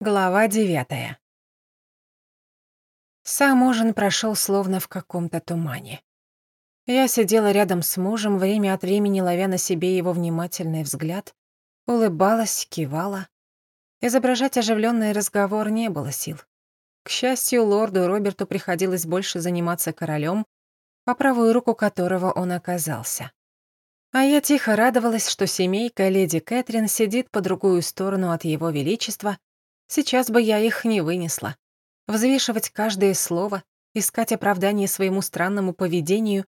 Глава девятая. Сам ужин прошел словно в каком-то тумане. Я сидела рядом с мужем, время от времени ловя на себе его внимательный взгляд, улыбалась, кивала. Изображать оживленный разговор не было сил. К счастью, лорду Роберту приходилось больше заниматься королем, по правую руку которого он оказался. А я тихо радовалась, что семейка леди Кэтрин сидит по другую сторону от его величества Сейчас бы я их не вынесла. Взвешивать каждое слово, искать оправдание своему странному поведению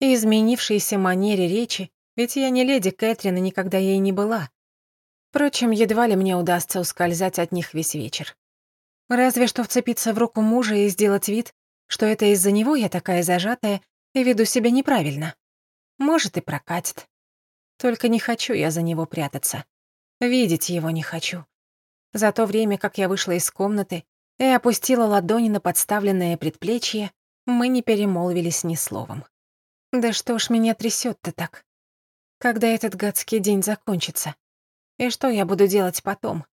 и изменившейся манере речи, ведь я не леди Кэтрин и никогда ей не была. Впрочем, едва ли мне удастся ускользать от них весь вечер. Разве что вцепиться в руку мужа и сделать вид, что это из-за него я такая зажатая и веду себя неправильно. Может, и прокатит. Только не хочу я за него прятаться. Видеть его не хочу. За то время, как я вышла из комнаты и опустила ладони на подставленное предплечье, мы не перемолвились ни словом. Да что ж меня трясет-то так? Когда этот гадский день закончится? И что я буду делать потом?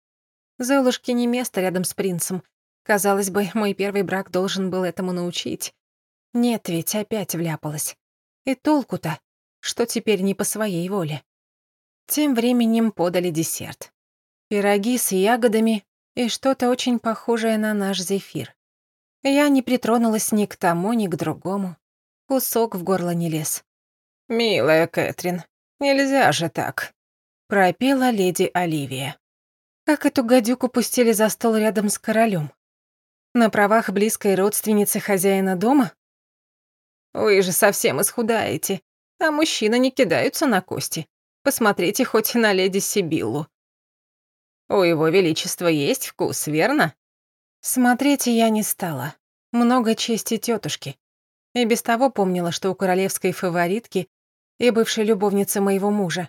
Золушке не место рядом с принцем. Казалось бы, мой первый брак должен был этому научить. Нет, ведь опять вляпалась. И толку-то, что теперь не по своей воле. Тем временем подали десерт пироги с ягодами и что-то очень похожее на наш зефир. Я не притронулась ни к тому, ни к другому. Кусок в горло не лез. «Милая Кэтрин, нельзя же так», — пропела леди Оливия. Как эту гадюку пустили за стол рядом с королем? На правах близкой родственницы хозяина дома? Вы же совсем исхудаете, а мужчины не кидаются на кости. Посмотрите хоть на леди Сибиллу. У его величества есть вкус, верно? Смотреть я не стала. Много чести тетушки. И без того помнила, что у королевской фаворитки и бывшей любовницы моего мужа,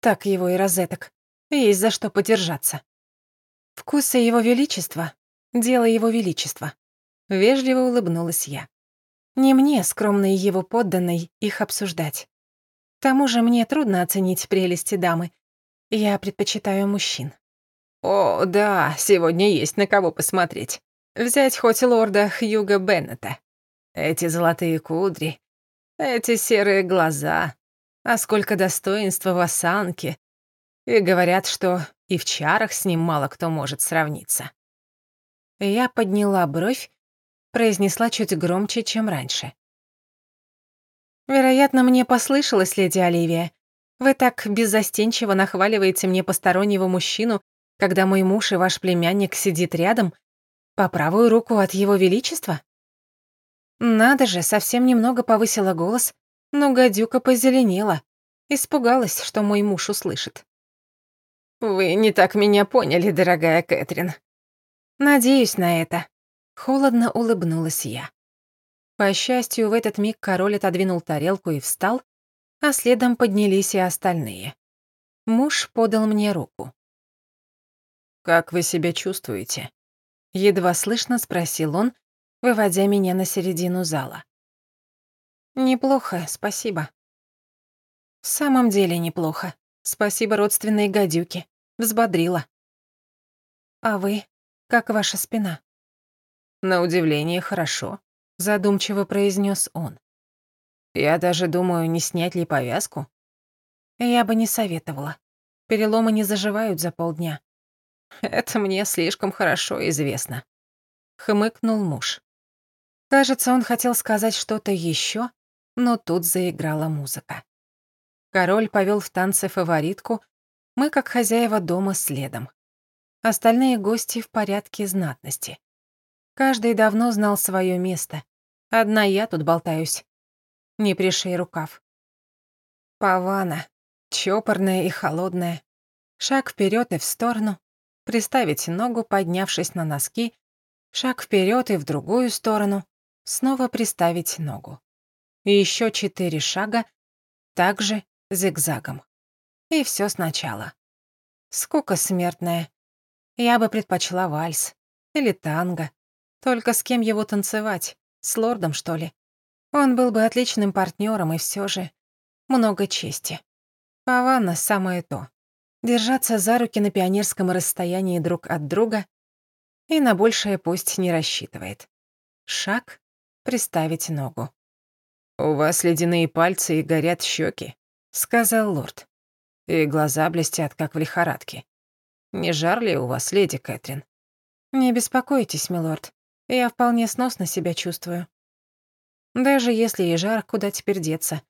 так его и розеток, есть за что подержаться. Вкусы его величества — дело его величества. Вежливо улыбнулась я. Не мне, скромной его подданной, их обсуждать. К тому же мне трудно оценить прелести дамы. Я предпочитаю мужчин. О, да, сегодня есть на кого посмотреть. Взять хоть лорда Хьюга Беннета. Эти золотые кудри, эти серые глаза, а сколько достоинства в осанке. И говорят, что и в чарах с ним мало кто может сравниться. Я подняла бровь, произнесла чуть громче, чем раньше. «Вероятно, мне послышалось, леди Оливия. Вы так беззастенчиво нахваливаете мне постороннего мужчину, когда мой муж и ваш племянник сидит рядом, по правую руку от его величества? Надо же, совсем немного повысила голос, но гадюка позеленела, испугалась, что мой муж услышит. «Вы не так меня поняли, дорогая Кэтрин». «Надеюсь на это», — холодно улыбнулась я. По счастью, в этот миг король отодвинул тарелку и встал, а следом поднялись и остальные. Муж подал мне руку. «Как вы себя чувствуете?» Едва слышно спросил он, выводя меня на середину зала. «Неплохо, спасибо». «В самом деле неплохо. Спасибо родственной гадюке. Взбодрила». «А вы? Как ваша спина?» «На удивление, хорошо», — задумчиво произнес он. «Я даже думаю, не снять ли повязку?» «Я бы не советовала. Переломы не заживают за полдня. Это мне слишком хорошо известно. Хмыкнул муж. Кажется, он хотел сказать что-то еще, но тут заиграла музыка. Король повел в танце фаворитку, мы, как хозяева дома, следом. Остальные гости в порядке знатности. Каждый давно знал свое место. Одна я тут болтаюсь. Не пришей рукав. Павана, чопорная и холодная. Шаг вперед и в сторону, приставить ногу, поднявшись на носки, шаг вперед и в другую сторону, снова приставить ногу. И еще четыре шага, также зигзагом. И все сначала. Скука смертная. Я бы предпочла вальс. Или танго. Только с кем его танцевать? С лордом, что ли? Он был бы отличным партнером и все же много чести. Паванна самое то. Держаться за руки на пионерском расстоянии друг от друга И на большее пусть не рассчитывает. Шаг — приставить ногу. «У вас ледяные пальцы и горят щеки, сказал лорд. «И глаза блестят, как в лихорадке. Не жар ли у вас, леди Кэтрин?» «Не беспокойтесь, милорд. Я вполне сносно себя чувствую. Даже если и жар, куда теперь деться?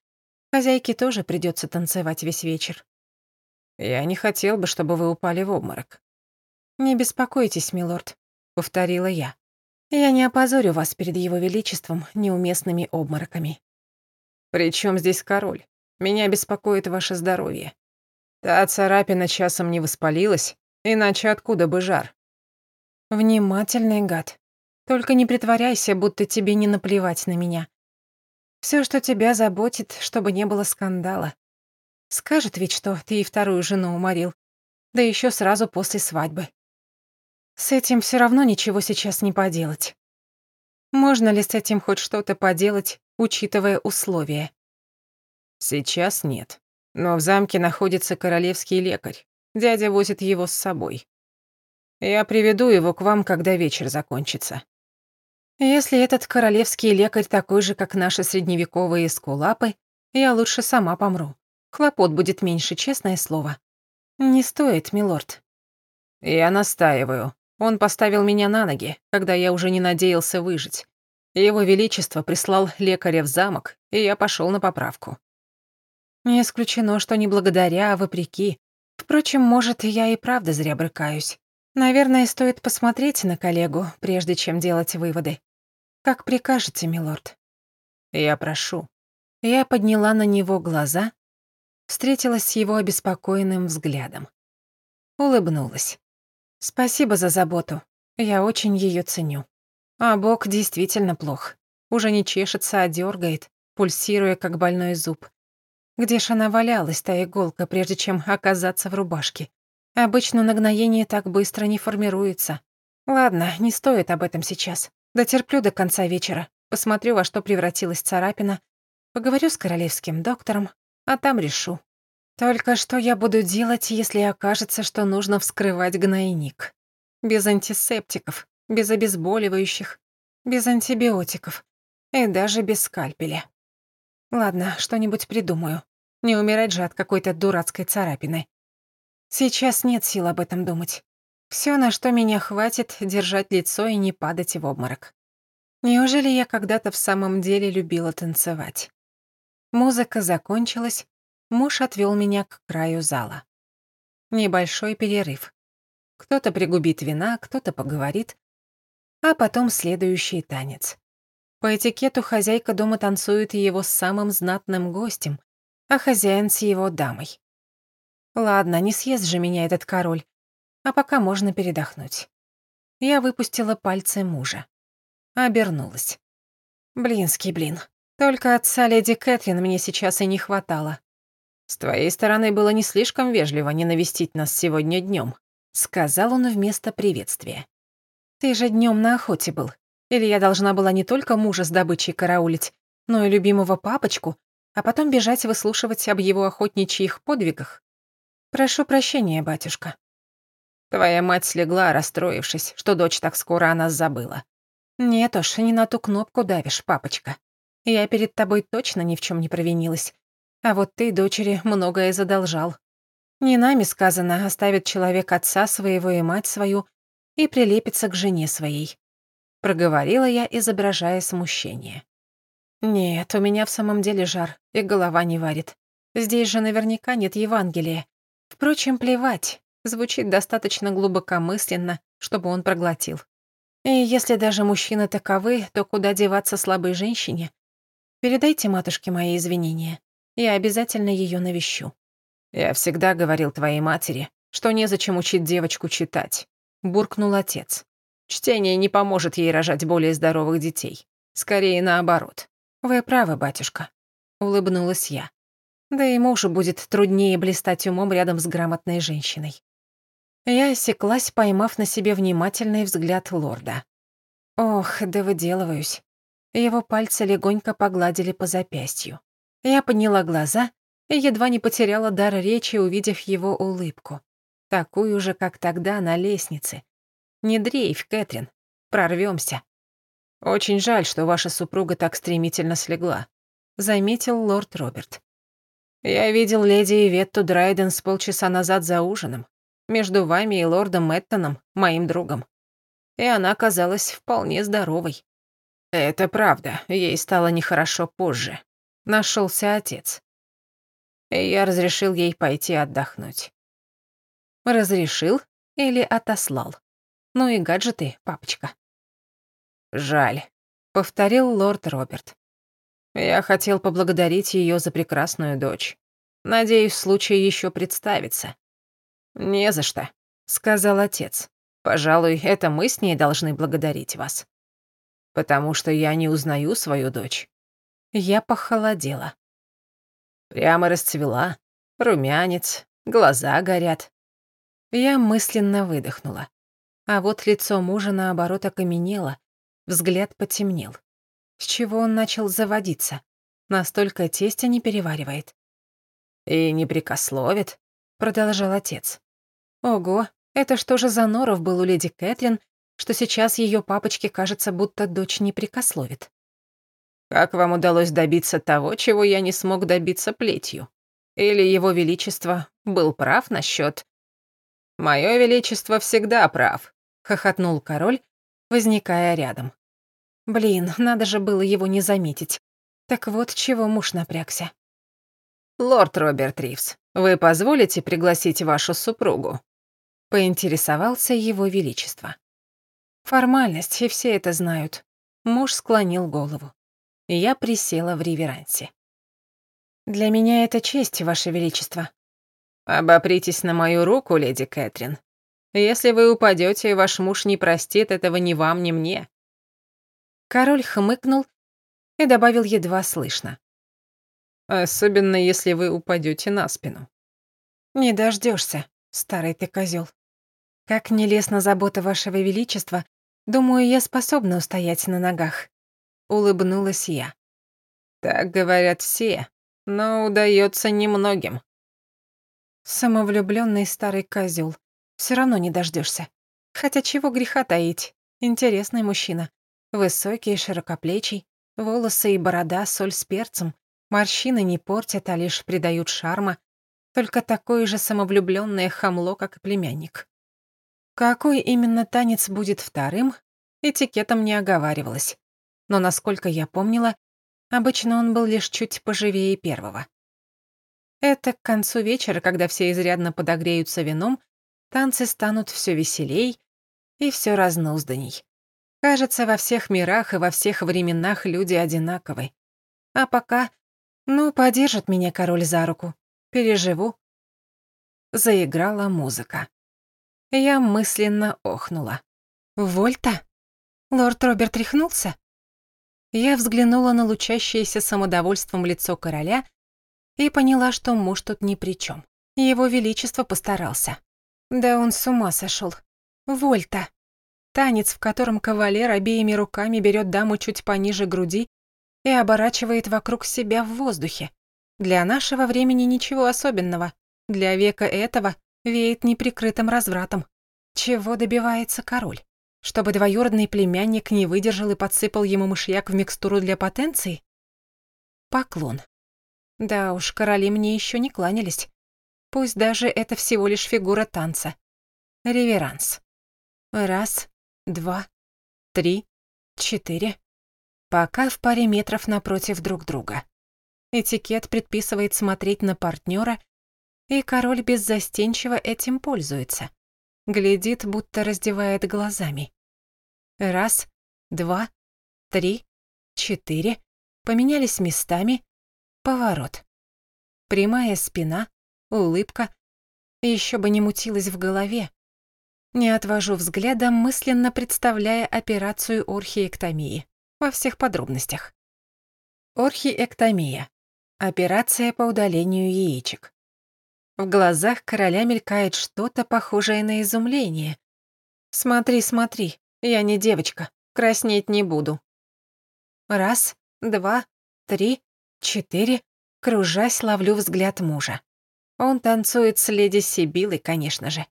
Хозяйке тоже придется танцевать весь вечер. Я не хотел бы, чтобы вы упали в обморок. Не беспокойтесь, милорд, повторила я. Я не опозорю вас перед его величеством неуместными обмороками. При чем здесь король? Меня беспокоит ваше здоровье. Та царапина часом не воспалилась, иначе откуда бы жар? Внимательный гад. Только не притворяйся, будто тебе не наплевать на меня. Все, что тебя заботит, чтобы не было скандала. Скажет ведь, что ты и вторую жену уморил. Да еще сразу после свадьбы. С этим все равно ничего сейчас не поделать. Можно ли с этим хоть что-то поделать, учитывая условия? Сейчас нет. Но в замке находится королевский лекарь. Дядя возит его с собой. Я приведу его к вам, когда вечер закончится. Если этот королевский лекарь такой же, как наши средневековые скулапы, я лучше сама помру. Хлопот будет меньше, честное слово. Не стоит, милорд. Я настаиваю. Он поставил меня на ноги, когда я уже не надеялся выжить. Его Величество прислал лекаря в замок, и я пошел на поправку. Не исключено, что не благодаря, а вопреки. Впрочем, может, я и правда зря брыкаюсь. Наверное, стоит посмотреть на коллегу, прежде чем делать выводы. Как прикажете, милорд. Я прошу. Я подняла на него глаза, встретилась с его обеспокоенным взглядом. Улыбнулась. Спасибо за заботу. Я очень ее ценю. А бок действительно плох. Уже не чешется, а дергает, пульсируя, как больной зуб. Где ж она валялась, та иголка, прежде чем оказаться в рубашке? Обычно нагноение так быстро не формируется. Ладно, не стоит об этом сейчас. Дотерплю до конца вечера. Посмотрю, во что превратилась царапина. Поговорю с королевским доктором, а там решу. Только что я буду делать, если окажется, что нужно вскрывать гнойник? Без антисептиков, без обезболивающих, без антибиотиков и даже без скальпеля. Ладно, что-нибудь придумаю. Не умирать же от какой-то дурацкой царапины. Сейчас нет сил об этом думать. Все, на что меня хватит, держать лицо и не падать в обморок. Неужели я когда-то в самом деле любила танцевать? Музыка закончилась, муж отвел меня к краю зала. Небольшой перерыв. Кто-то пригубит вина, кто-то поговорит, а потом следующий танец. По этикету хозяйка дома танцует его с самым знатным гостем, а хозяин с его дамой. Ладно, не съест же меня этот король. А пока можно передохнуть. Я выпустила пальцы мужа. Обернулась. Блинский блин. Только отца леди Кэтрин мне сейчас и не хватало. «С твоей стороны было не слишком вежливо не навестить нас сегодня днем, сказал он вместо приветствия. «Ты же днем на охоте был. Или я должна была не только мужа с добычей караулить, но и любимого папочку, а потом бежать выслушивать об его охотничьих подвигах? «Прошу прощения, батюшка». Твоя мать слегла, расстроившись, что дочь так скоро о нас забыла. Нет уж, не на ту кнопку давишь, папочка. Я перед тобой точно ни в чем не провинилась. А вот ты, дочери, многое задолжал. Не нами сказано, оставит человек отца своего и мать свою и прилепится к жене своей. Проговорила я, изображая смущение. Нет, у меня в самом деле жар, и голова не варит. Здесь же наверняка нет Евангелия. Впрочем, плевать, звучит достаточно глубокомысленно, чтобы он проглотил. И если даже мужчины таковы, то куда деваться слабой женщине? Передайте матушке мои извинения. Я обязательно ее навещу. Я всегда говорил твоей матери, что незачем учить девочку читать, буркнул отец. Чтение не поможет ей рожать более здоровых детей. Скорее наоборот. Вы правы, батюшка, улыбнулась я. Да и мужу будет труднее блистать умом рядом с грамотной женщиной. Я осеклась, поймав на себе внимательный взгляд лорда. Ох, да выделываюсь. Его пальцы легонько погладили по запястью. Я подняла глаза и едва не потеряла дар речи, увидев его улыбку. Такую же, как тогда на лестнице. Не дрейф, Кэтрин. Прорвемся. Очень жаль, что ваша супруга так стремительно слегла, заметил лорд Роберт. Я видел леди Иветту Драйден с полчаса назад за ужином, между вами и лордом Мэттоном, моим другом. И она казалась вполне здоровой. Это правда, ей стало нехорошо позже. Нашелся отец. И я разрешил ей пойти отдохнуть. Разрешил или отослал? Ну и гаджеты, папочка. Жаль, повторил лорд Роберт. Я хотел поблагодарить ее за прекрасную дочь. Надеюсь, случай еще представится. Не за что, сказал отец. Пожалуй, это мы с ней должны благодарить вас. Потому что я не узнаю свою дочь. Я похолодела. Прямо расцвела, румянец, глаза горят. Я мысленно выдохнула. А вот лицо мужа, наоборот, окаменело, взгляд потемнел. С чего он начал заводиться? Настолько тестя не переваривает. «И не прикословит», — продолжал отец. «Ого, это что же за норов был у леди Кэтрин, что сейчас ее папочке кажется, будто дочь не прикословит?» «Как вам удалось добиться того, чего я не смог добиться плетью? Или его величество был прав насчет «Мое величество всегда прав», — хохотнул король, возникая рядом. Блин, надо же было его не заметить. Так вот, чего муж напрягся. «Лорд Роберт Ривз, вы позволите пригласить вашу супругу?» Поинтересовался его величество. Формальность, и все это знают. Муж склонил голову. Я присела в реверансе. «Для меня это честь, ваше величество», «Обопритесь на мою руку, леди Кэтрин. Если вы упадете, ваш муж не простит этого ни вам, ни мне». Король хмыкнул и добавил едва слышно. «Особенно, если вы упадете на спину». «Не дождешься, старый ты козел. Как нелестна забота вашего величества, думаю, я способна устоять на ногах». Улыбнулась я. «Так говорят все, но удается немногим», Самовлюбленный старый козел. Все равно не дождешься. Хотя чего греха таить. Интересный мужчина. Высокий, широкоплечий. Волосы и борода, соль с перцем. Морщины не портят, а лишь придают шарма. Только такое же самовлюбленное хамло, как и племянник. Какой именно танец будет вторым, этикетом не оговаривалось. Но, насколько я помнила, обычно он был лишь чуть поживее первого. Это к концу вечера, когда все изрядно подогреются вином, танцы станут все веселей и все разнузданней. Кажется, во всех мирах и во всех временах люди одинаковы. А пока, ну, подержит меня король за руку. Переживу. Заиграла музыка. Я мысленно охнула. «Вольта? Лорд Роберт рехнулся?» Я взглянула на лучащееся самодовольством лицо короля и поняла, что муж тут ни при чем. Его Величество постарался. Да он с ума сошел. Вольта. Танец, в котором кавалер обеими руками берет даму чуть пониже груди и оборачивает вокруг себя в воздухе. Для нашего времени ничего особенного. Для века этого веет неприкрытым развратом. Чего добивается король? Чтобы двоюродный племянник не выдержал и подсыпал ему мышьяк в микстуру для потенции? Поклон. Да уж, короли мне еще не кланялись. Пусть даже это всего лишь фигура танца. Реверанс. Раз, два, три, четыре. Пока в паре метров напротив друг друга. Этикет предписывает смотреть на партнера, и король беззастенчиво этим пользуется. Глядит, будто раздевает глазами. Раз, два, три, четыре. Поменялись местами, Поворот. Прямая спина, улыбка. Еще бы не мутилась в голове. Не отвожу взгляда, мысленно представляя операцию орхиэктомии во всех подробностях. Орхиэктомия. Операция по удалению яичек. В глазах короля мелькает что-то похожее на изумление. «Смотри, смотри, я не девочка, краснеть не буду». Раз, два, три, Четыре. Кружась, ловлю взгляд мужа. Он танцует с леди Сибилой, конечно же.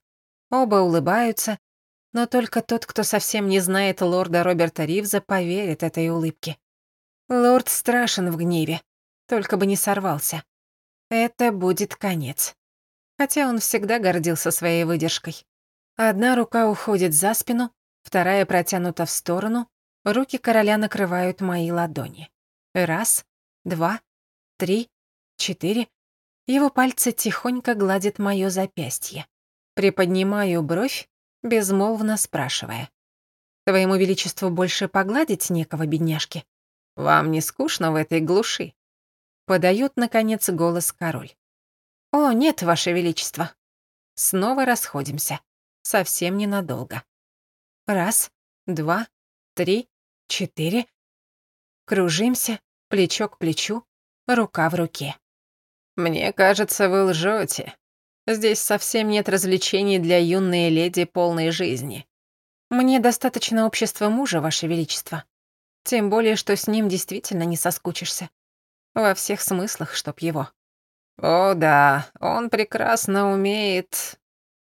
Оба улыбаются, Но только тот, кто совсем не знает лорда Роберта Ривза, поверит этой улыбке. Лорд страшен в гневе, только бы не сорвался. Это будет конец. Хотя он всегда гордился своей выдержкой. Одна рука уходит за спину, вторая протянута в сторону, руки короля накрывают мои ладони. Раз, два, три, четыре. Его пальцы тихонько гладят моё запястье. Приподнимаю бровь, безмолвно спрашивая. «Твоему величеству больше погладить некого, бедняжки? Вам не скучно в этой глуши?» Подает, наконец, голос король. «О, нет, ваше величество». Снова расходимся. Совсем ненадолго. Раз, два, три, четыре. Кружимся, плечо к плечу, рука в руке. «Мне кажется, вы лжете. Здесь совсем нет развлечений для юной леди полной жизни. Мне достаточно общества мужа, Ваше Величество. Тем более, что с ним действительно не соскучишься. Во всех смыслах, чтоб его. О да, он прекрасно умеет...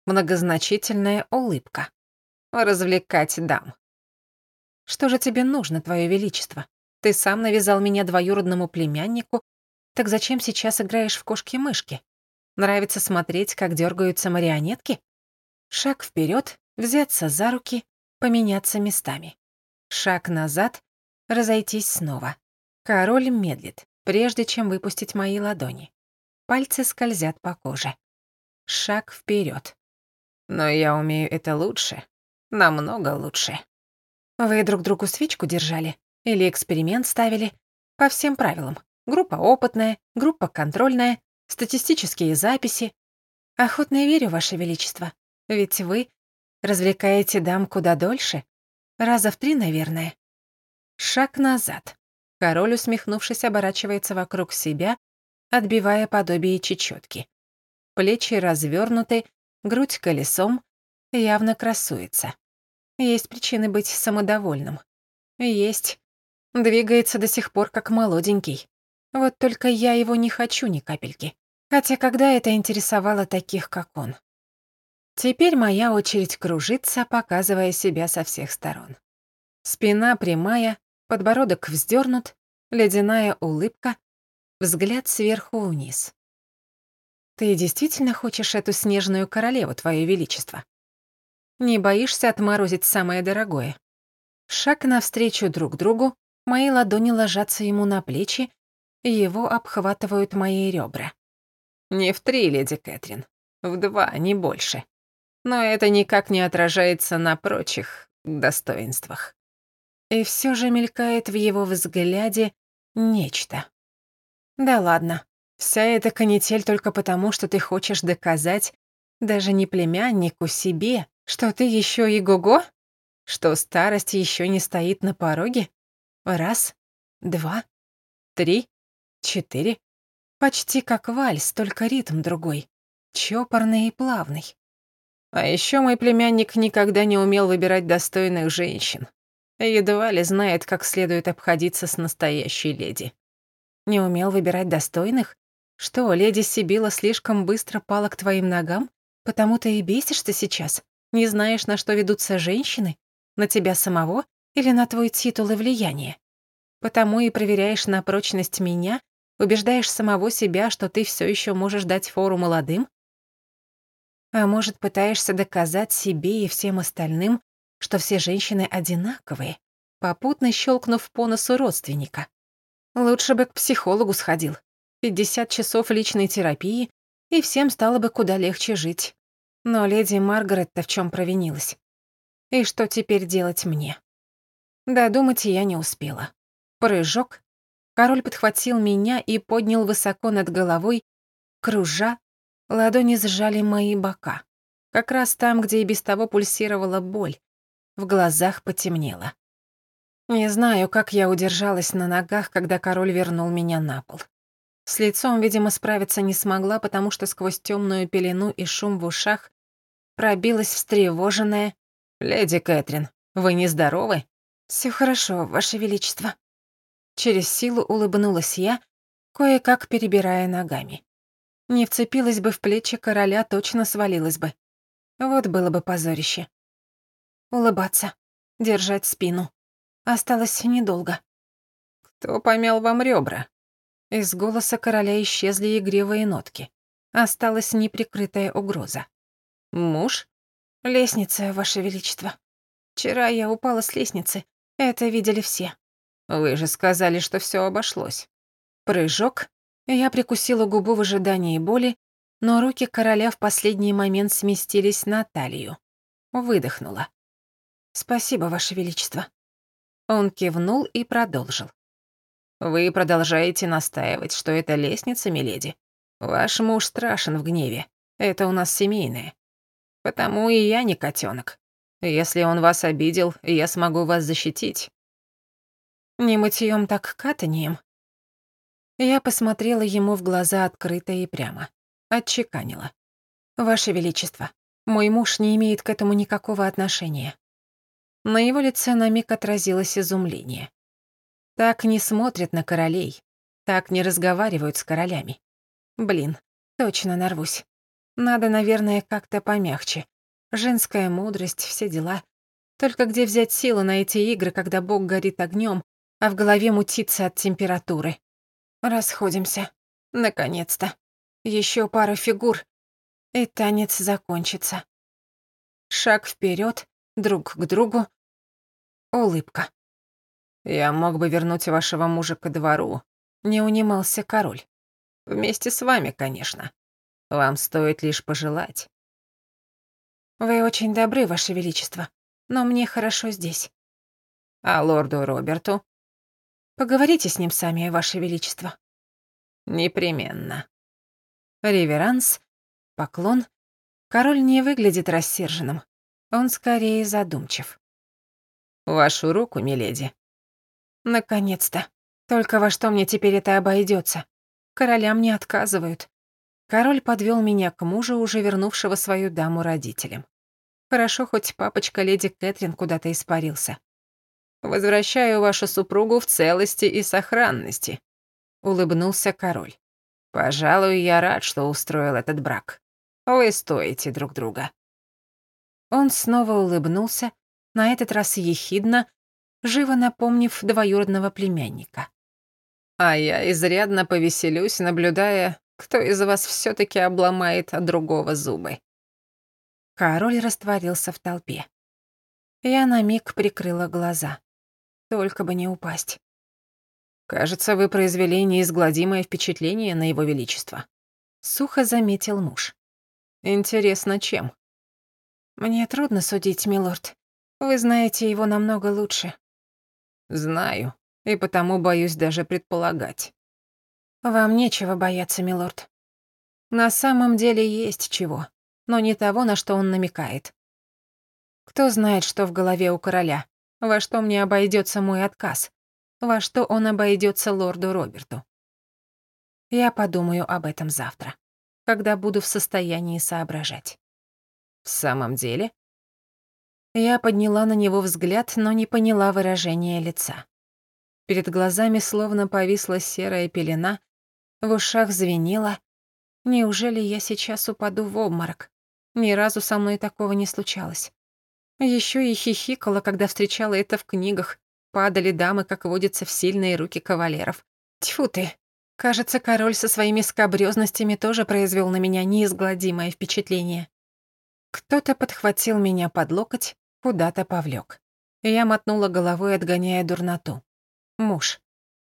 Многозначительная улыбка. Развлекать дам. Что же тебе нужно, Твое Величество? Ты сам навязал меня двоюродному племяннику, так зачем сейчас играешь в кошки-мышки? Нравится смотреть, как дергаются марионетки? Шаг вперед, взяться за руки, поменяться местами. Шаг назад, разойтись снова. Король медлит, прежде чем выпустить мои ладони. Пальцы скользят по коже. Шаг вперед. Но я умею это лучше. Намного лучше. Вы друг другу свечку держали? Или эксперимент ставили? По всем правилам. Группа опытная, группа контрольная, статистические записи. Охотно верю, Ваше Величество. Ведь вы развлекаете дам куда дольше. Раза в три, наверное. Шаг назад. Король, усмехнувшись, оборачивается вокруг себя, отбивая подобие чечётки. Плечи развернуты, грудь колесом, явно красуется. Есть причины быть самодовольным. Есть. Двигается до сих пор как молоденький. Вот только я его не хочу ни капельки. Хотя когда это интересовало таких, как он? Теперь моя очередь кружиться, показывая себя со всех сторон. Спина прямая, подбородок вздернут, ледяная улыбка, взгляд сверху вниз. «Ты действительно хочешь эту снежную королеву, Твое Величество? Не боишься отморозить самое дорогое?» Шаг навстречу друг другу, мои ладони ложатся ему на плечи, его обхватывают мои ребра. Не в три, леди Кэтрин. В два, не больше. Но это никак не отражается на прочих достоинствах. И все же мелькает в его взгляде нечто. Да ладно, вся эта канитель только потому, что ты хочешь доказать даже не племяннику себе, что ты еще и го-го? Что старость еще не стоит на пороге? Раз, два, три, четыре. Почти как вальс, только ритм другой. Чопорный и плавный. А еще мой племянник никогда не умел выбирать достойных женщин. Едва ли знает, как следует обходиться с настоящей леди. Не умел выбирать достойных? Что, леди Сибила слишком быстро пала к твоим ногам? Потому ты и бесишься сейчас? Не знаешь, на что ведутся женщины? На тебя самого или на твой титул и влияние? Потому и проверяешь на прочность меня Убеждаешь самого себя, что ты все еще можешь дать фору молодым? А может, пытаешься доказать себе и всем остальным, что все женщины одинаковые, попутно щелкнув по носу родственника? Лучше бы к психологу сходил. 50 часов личной терапии, и всем стало бы куда легче жить. Но леди Маргарет-то в чем провинилась? И что теперь делать мне? Додумать я не успела. Прыжок, Король подхватил меня и поднял высоко над головой, кружа, ладони сжали мои бока. Как раз там, где и без того пульсировала боль. В глазах потемнело. Не знаю, как я удержалась на ногах, когда король вернул меня на пол. С лицом, видимо, справиться не смогла, потому что сквозь темную пелену и шум в ушах пробилась встревоженная «Леди Кэтрин, вы нездоровы?» Все хорошо, Ваше Величество», Через силу улыбнулась я, кое-как перебирая ногами. Не вцепилась бы в плечи короля, точно свалилась бы. Вот было бы позорище. улыбаться, держать спину. Осталось недолго. «Кто помял вам ребра?» Из голоса короля исчезли игривые нотки. Осталась неприкрытая угроза. «Муж?» «Лестница, Ваше Величество. Вчера я упала с лестницы. Это видели все». «Вы же сказали, что все обошлось». Прыжок. Я прикусила губу в ожидании боли, но руки короля в последний момент сместились на талию. Выдохнула. «Спасибо, Ваше Величество». Он кивнул и продолжил. «Вы продолжаете настаивать, что это лестница, миледи. Ваш муж страшен в гневе. Это у нас семейное. Потому и я не котенок. Если он вас обидел, я смогу вас защитить». «Не мытьем, так катанием». Я посмотрела ему в глаза открыто и прямо. Отчеканила. «Ваше Величество, мой муж не имеет к этому никакого отношения». На его лице на миг отразилось изумление. Так не смотрят на королей, так не разговаривают с королями. Блин, точно нарвусь. Надо, наверное, как-то помягче. Женская мудрость, все дела. Только где взять силу на эти игры, когда бог горит огнем, а в голове мутится от температуры? Расходимся. Наконец-то. Еще пару фигур, и танец закончится. Шаг вперед, друг к другу. Улыбка. «Я мог бы вернуть вашего мужа ко двору», — не унимался король. «Вместе с вами, конечно. Вам стоит лишь пожелать». «Вы очень добры, ваше величество, но мне хорошо здесь». «А лорду Роберту?» «Поговорите с ним сами, ваше величество». «Непременно». Реверанс, поклон. Король не выглядит рассерженным. Он скорее задумчив. «Вашу руку, миледи». «Наконец-то. Только во что мне теперь это обойдется? Королям не отказывают». Король подвел меня к мужу, уже вернувшего свою даму родителям. Хорошо, хоть папочка леди Кэтрин куда-то испарился. «Возвращаю вашу супругу в целости и сохранности», — улыбнулся король. Пожалуй, я рад, что устроил этот брак. Вы стоите друг друга. Он снова улыбнулся, на этот раз ехидно, живо напомнив двоюродного племянника. А я изрядно повеселюсь, наблюдая, кто из вас все таки обломает от другого зубы. Король растворился в толпе. Я на миг прикрыла глаза. Только бы не упасть. «Кажется, вы произвели неизгладимое впечатление на его величество», — сухо заметил муж. «Интересно, чем?» «Мне трудно судить, милорд. Вы знаете его намного лучше». «Знаю, и потому боюсь даже предполагать». «Вам нечего бояться, милорд. На самом деле есть чего, но не того, на что он намекает. Кто знает, что в голове у короля, во что мне обойдется мой отказ, во что он обойдется лорду Роберту. Я подумаю об этом завтра, когда буду в состоянии соображать. В самом деле? Я подняла на него взгляд, но не поняла выражения лица. Перед глазами словно повисла серая пелена, в ушах звенело. Неужели я сейчас упаду в обморок? Ни разу со мной такого не случалось. Еще и хихикала, когда встречала это в книгах, Падали дамы, как водится, в сильные руки кавалеров. Тьфу ты. Кажется, король со своими скабрёзностями тоже произвел на меня неизгладимое впечатление. Кто-то подхватил меня под локоть, куда-то повлек. Я мотнула головой, отгоняя дурноту. Муж.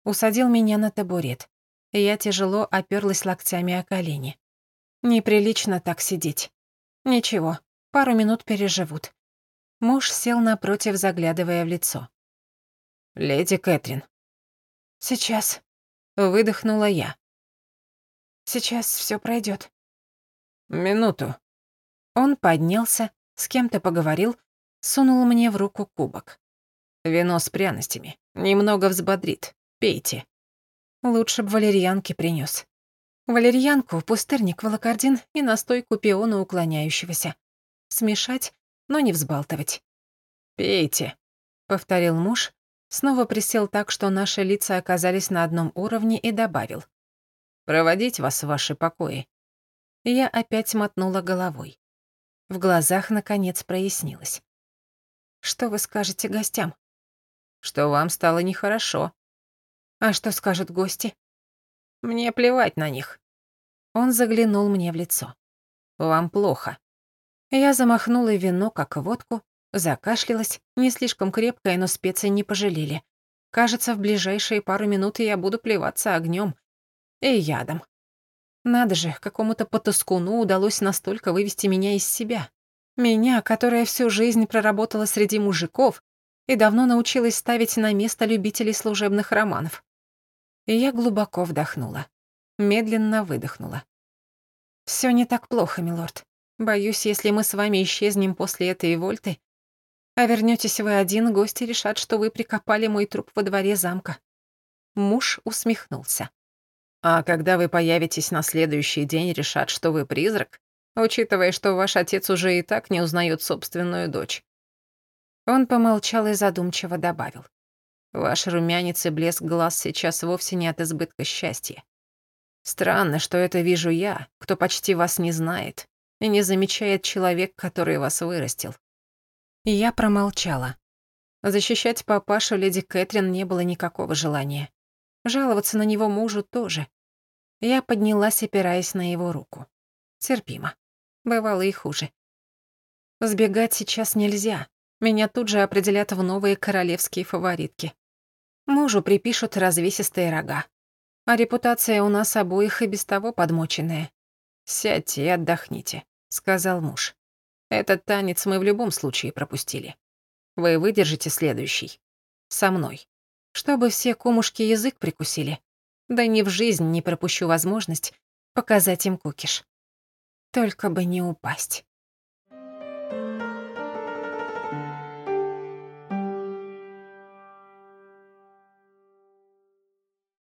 Усадил меня на табурет. Я тяжело оперлась локтями о колени. Неприлично так сидеть. Ничего, пару минут переживут. Муж сел напротив, заглядывая в лицо. «Леди Кэтрин». «Сейчас», — выдохнула я. «Сейчас все пройдет. «Минуту». Он поднялся, с кем-то поговорил, сунул мне в руку кубок. «Вино с пряностями. Немного взбодрит. Пейте». Лучше б валерьянки принес. Валерьянку, пустырник, волокордин и настойку пиона уклоняющегося. Смешать, но не взбалтывать. «Пейте», — повторил муж, снова присел так, что наши лица оказались на одном уровне и добавил. «Проводить вас в ваши покои». Я опять мотнула головой. В глазах, наконец, прояснилось. Что вы скажете гостям? Что вам стало нехорошо. А что скажут гости? Мне плевать на них. Он заглянул мне в лицо. Вам плохо. Я замахнула вино, как водку, закашлялась, не слишком крепкое, но специи не пожалели. Кажется, в ближайшие пару минут я буду плеваться огнем и ядом. Надо же, какому-то потаскуну удалось настолько вывести меня из себя. Меня, которая всю жизнь проработала среди мужиков и давно научилась ставить на место любителей служебных романов. И я глубоко вдохнула, медленно выдохнула. Всё не так плохо, милорд. Боюсь, если мы с вами исчезнем после этой вольты, а вернётесь вы один, гости решат, что вы прикопали мой труп во дворе замка». Муж усмехнулся. «А когда вы появитесь на следующий день, решат, что вы призрак, учитывая, что ваш отец уже и так не узнает собственную дочь». Он помолчал и задумчиво добавил. «Ваш румянец и блеск глаз сейчас вовсе не от избытка счастья. Странно, что это вижу я, кто почти вас не знает и не замечает человек, который вас вырастил. Я промолчала. Защищать папашу леди Кэтрин не было никакого желания. Жаловаться на него мужу тоже. Я поднялась, опираясь на его руку. Терпимо. Бывало и хуже. Сбегать сейчас нельзя. Меня тут же определят в новые королевские фаворитки. Мужу припишут развесистые рога. А репутация у нас обоих и без того подмоченная. «Сядьте и отдохните», — сказал муж. «Этот танец мы в любом случае пропустили. Вы выдержите следующий. Со мной. Чтобы все кумушки язык прикусили. Да ни в жизнь не пропущу возможность показать им кукиш. Только бы не упасть.